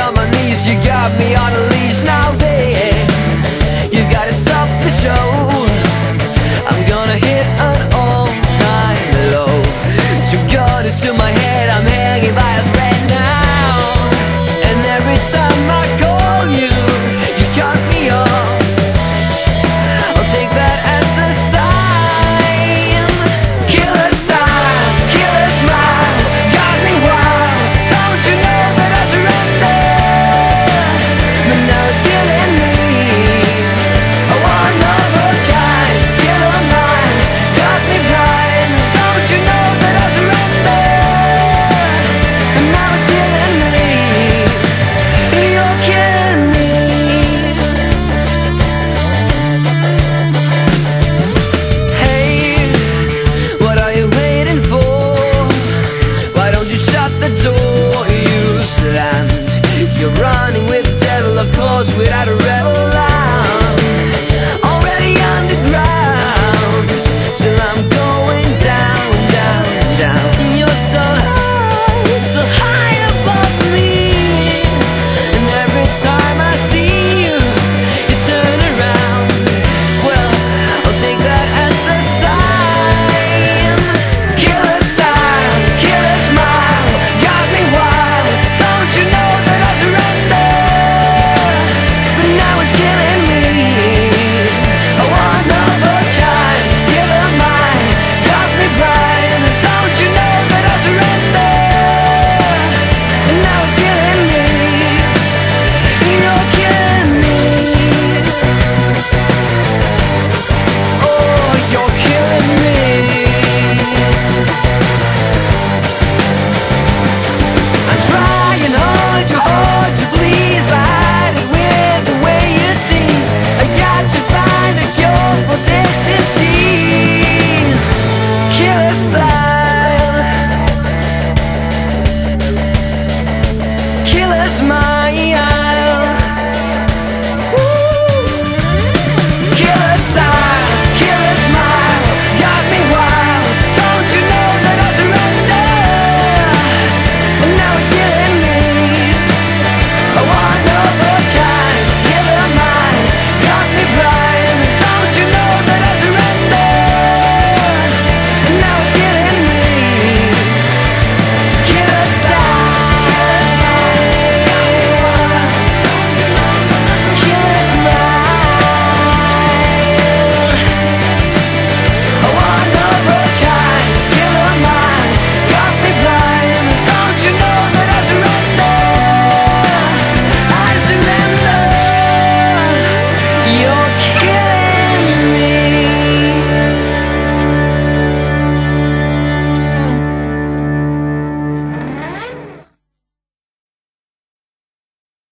on my knees, you got me on a smile. my